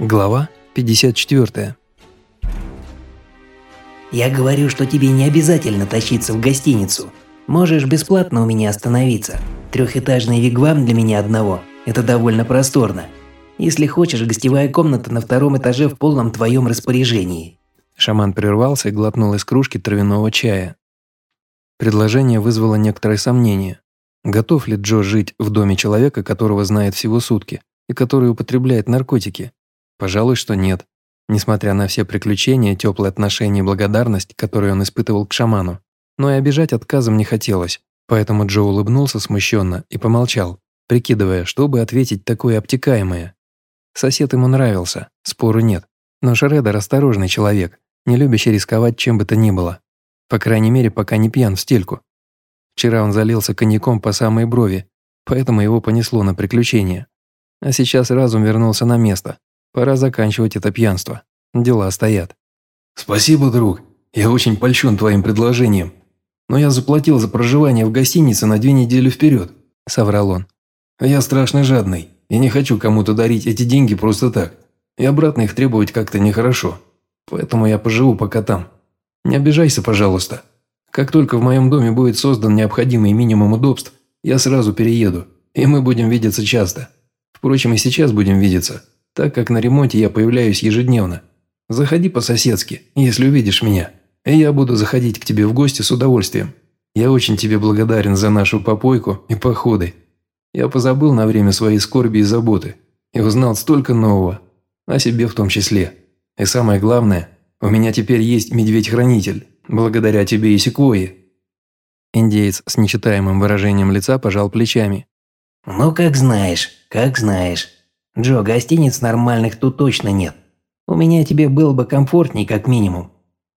Глава 54. Я говорю, что тебе не обязательно тащиться в гостиницу. Можешь бесплатно у меня остановиться. Трехэтажный вигвам для меня одного – это довольно просторно. Если хочешь, гостевая комната на втором этаже в полном твоем распоряжении. Шаман прервался и глотнул из кружки травяного чая. Предложение вызвало некоторое сомнение. Готов ли Джо жить в доме человека, которого знает всего сутки, и который употребляет наркотики? Пожалуй, что нет. Несмотря на все приключения, теплые отношения и благодарность, которые он испытывал к шаману. Но и обижать отказом не хотелось, поэтому Джо улыбнулся смущенно и помолчал, прикидывая, что бы ответить такое обтекаемое. Сосед ему нравился, спору нет. Но Шредер осторожный человек, не любящий рисковать чем бы то ни было. По крайней мере, пока не пьян в стельку. Вчера он залился коньяком по самой брови, поэтому его понесло на приключения. А сейчас разум вернулся на место, Пора заканчивать это пьянство. Дела стоят. «Спасибо, друг. Я очень польщен твоим предложением. Но я заплатил за проживание в гостинице на две недели вперед», – соврал он. «Я страшно жадный и не хочу кому-то дарить эти деньги просто так. И обратно их требовать как-то нехорошо. Поэтому я поживу пока там. Не обижайся, пожалуйста. Как только в моем доме будет создан необходимый минимум удобств, я сразу перееду, и мы будем видеться часто. Впрочем, и сейчас будем видеться так как на ремонте я появляюсь ежедневно. Заходи по-соседски, если увидишь меня, и я буду заходить к тебе в гости с удовольствием. Я очень тебе благодарен за нашу попойку и походы. Я позабыл на время своей скорби и заботы и узнал столько нового, о себе в том числе. И самое главное, у меня теперь есть медведь-хранитель, благодаря тебе и секвойе». Индеец с нечитаемым выражением лица пожал плечами. «Ну, как знаешь, как знаешь. Джо, гостиниц нормальных тут точно нет. У меня тебе было бы комфортней, как минимум.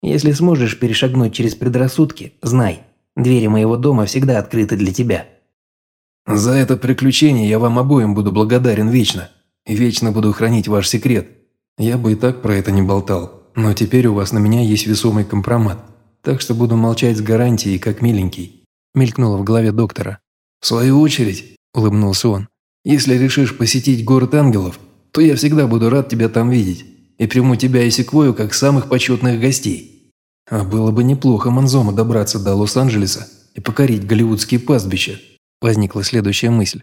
Если сможешь перешагнуть через предрассудки, знай, двери моего дома всегда открыты для тебя». «За это приключение я вам обоим буду благодарен вечно. И вечно буду хранить ваш секрет. Я бы и так про это не болтал, но теперь у вас на меня есть весомый компромат. Так что буду молчать с гарантией, как миленький», – мелькнуло в голове доктора. «В свою очередь», – улыбнулся он, если решишь посетить город ангелов, то я всегда буду рад тебя там видеть и приму тебя и Секвою как самых почетных гостей. А было бы неплохо Манзома добраться до Лос-Анджелеса и покорить голливудские пастбища. Возникла следующая мысль.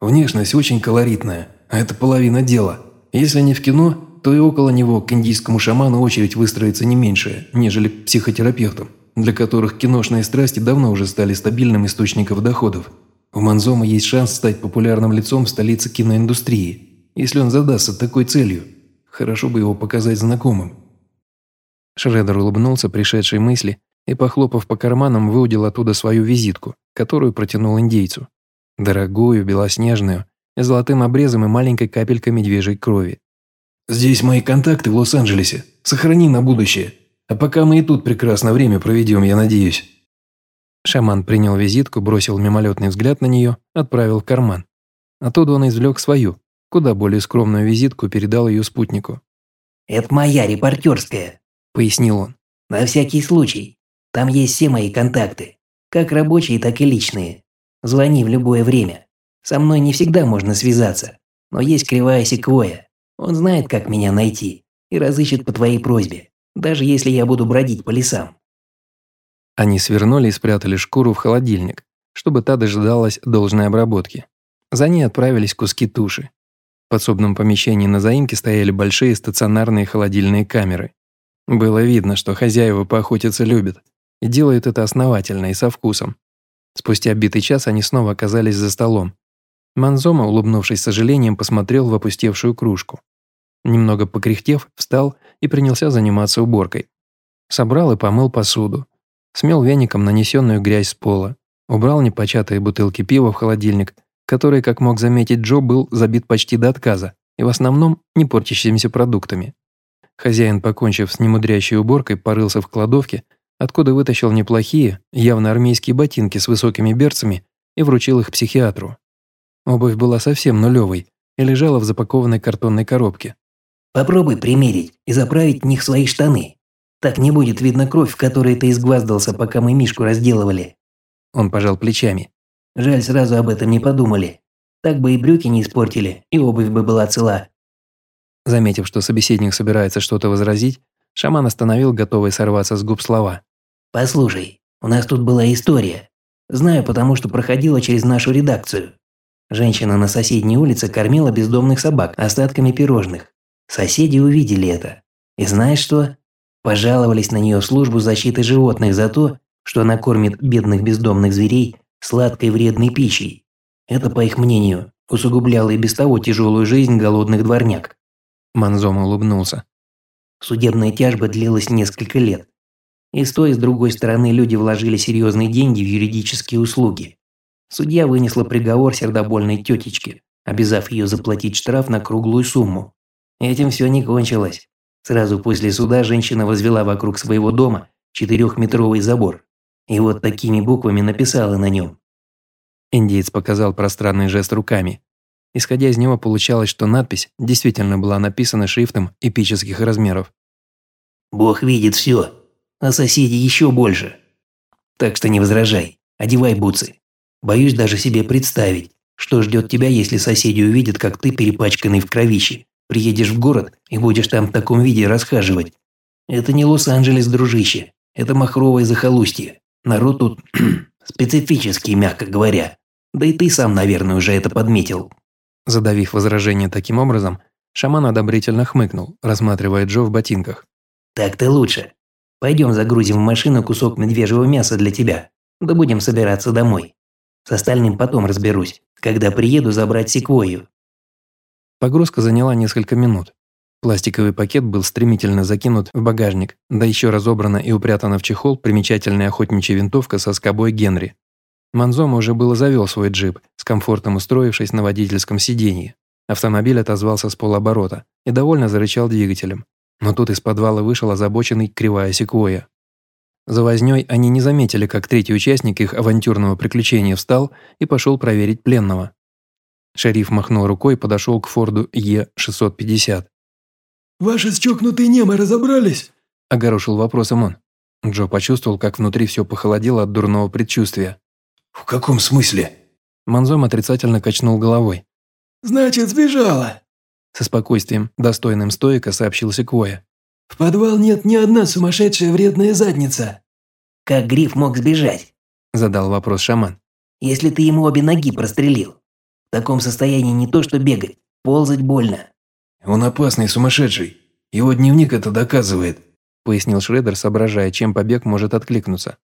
Внешность очень колоритная, а это половина дела. Если не в кино, то и около него к индийскому шаману очередь выстроится не меньшая, нежели к психотерапевтам, для которых киношные страсти давно уже стали стабильным источником доходов. У Манзома есть шанс стать популярным лицом в столице киноиндустрии, если он задастся такой целью. Хорошо бы его показать знакомым. Шредер улыбнулся пришедшей мысли и, похлопав по карманам, выудил оттуда свою визитку, которую протянул индейцу. Дорогую, белоснежную, с золотым обрезом и маленькой капелькой медвежьей крови. «Здесь мои контакты в Лос-Анджелесе. Сохрани на будущее. А пока мы и тут прекрасно время проведем, я надеюсь». Шаман принял визитку, бросил мимолетный взгляд на нее, отправил в карман. Оттуда он извлек свою, куда более скромную визитку передал ее спутнику. «Это моя репортерская», – пояснил он. «На всякий случай. Там есть все мои контакты. Как рабочие, так и личные. Звони в любое время. Со мной не всегда можно связаться. Но есть кривая секвоя. Он знает, как меня найти. И разыщет по твоей просьбе. Даже если я буду бродить по лесам. Они свернули и спрятали шкуру в холодильник, чтобы та дожидалась должной обработки. За ней отправились куски туши. В подсобном помещении на заимке стояли большие стационарные холодильные камеры. Было видно, что хозяева поохотиться любят и делают это основательно и со вкусом. Спустя битый час они снова оказались за столом. Манзома, улыбнувшись сожалением, посмотрел в опустевшую кружку. Немного покряхтев, встал и принялся заниматься уборкой. Собрал и помыл посуду, смел веником нанесенную грязь с пола, убрал непочатые бутылки пива в холодильник, который, как мог заметить Джо, был забит почти до отказа и в основном не портящимися продуктами. Хозяин, покончив с немудрящей уборкой, порылся в кладовке, откуда вытащил неплохие, явно армейские ботинки с высокими берцами и вручил их психиатру. Обувь была совсем нулевой и лежала в запакованной картонной коробке. «Попробуй примерить и заправить в них свои штаны», так не будет видно кровь, в которой ты изгваздался, пока мы Мишку разделывали». Он пожал плечами. «Жаль, сразу об этом не подумали. Так бы и брюки не испортили, и обувь бы была цела». Заметив, что собеседник собирается что-то возразить, шаман остановил, готовый сорваться с губ слова. «Послушай, у нас тут была история. Знаю, потому что проходила через нашу редакцию. Женщина на соседней улице кормила бездомных собак остатками пирожных. Соседи увидели это. И знаешь что? Пожаловались на нее службу защиты животных за то, что она кормит бедных бездомных зверей сладкой вредной пищей. Это, по их мнению, усугубляло и без того тяжелую жизнь голодных дворняк. Манзом улыбнулся. Судебная тяжба длилась несколько лет. И с той, и с другой стороны люди вложили серьезные деньги в юридические услуги. Судья вынесла приговор сердобольной тетечке, обязав ее заплатить штраф на круглую сумму. Этим все не кончилось. Сразу после суда женщина возвела вокруг своего дома четырехметровый забор. И вот такими буквами написала на нем. Индеец показал пространный жест руками. Исходя из него, получалось, что надпись действительно была написана шрифтом эпических размеров. «Бог видит все, а соседи еще больше. Так что не возражай, одевай бутсы. Боюсь даже себе представить, что ждет тебя, если соседи увидят, как ты, перепачканный в кровище, приедешь в город и будешь там в таком виде расхаживать. Это не Лос-Анджелес, дружище, это махровое захолустье. Народ тут специфический, мягко говоря. Да и ты сам, наверное, уже это подметил. Задавив возражение таким образом, шаман одобрительно хмыкнул, рассматривая Джо в ботинках. «Так-то лучше. Пойдем загрузим в машину кусок медвежьего мяса для тебя. Да будем собираться домой. С остальным потом разберусь, когда приеду забрать секвою». Погрузка заняла несколько минут. Пластиковый пакет был стремительно закинут в багажник, да еще разобрана и упрятана в чехол примечательная охотничья винтовка со скобой Генри. Манзома уже было завел свой джип, с комфортом устроившись на водительском сиденье. Автомобиль отозвался с полоборота и довольно зарычал двигателем. Но тут из подвала вышел озабоченный кривая секвоя. За вознёй они не заметили, как третий участник их авантюрного приключения встал и пошел проверить пленного. Шериф махнул рукой и подошел к Форду Е-650. «Ваши счокнутые немы разобрались?» – огорошил вопросом он. Джо почувствовал, как внутри все похолодело от дурного предчувствия. «В каком смысле?» Манзом отрицательно качнул головой. «Значит, сбежала!» Со спокойствием, достойным стоика, сообщил Секвоя. «В подвал нет ни одна сумасшедшая вредная задница!» «Как Гриф мог сбежать?» Задал вопрос шаман. «Если ты ему обе ноги прострелил. В таком состоянии не то что бегать, ползать больно». «Он опасный сумасшедший. Его дневник это доказывает», пояснил Шредер, соображая, чем побег может откликнуться.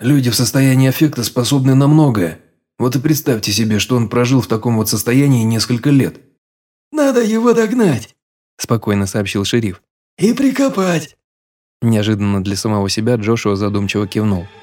«Люди в состоянии аффекта способны на многое. Вот и представьте себе, что он прожил в таком вот состоянии несколько лет». «Надо его догнать», – спокойно сообщил шериф. «И прикопать». Неожиданно для самого себя Джошуа задумчиво кивнул –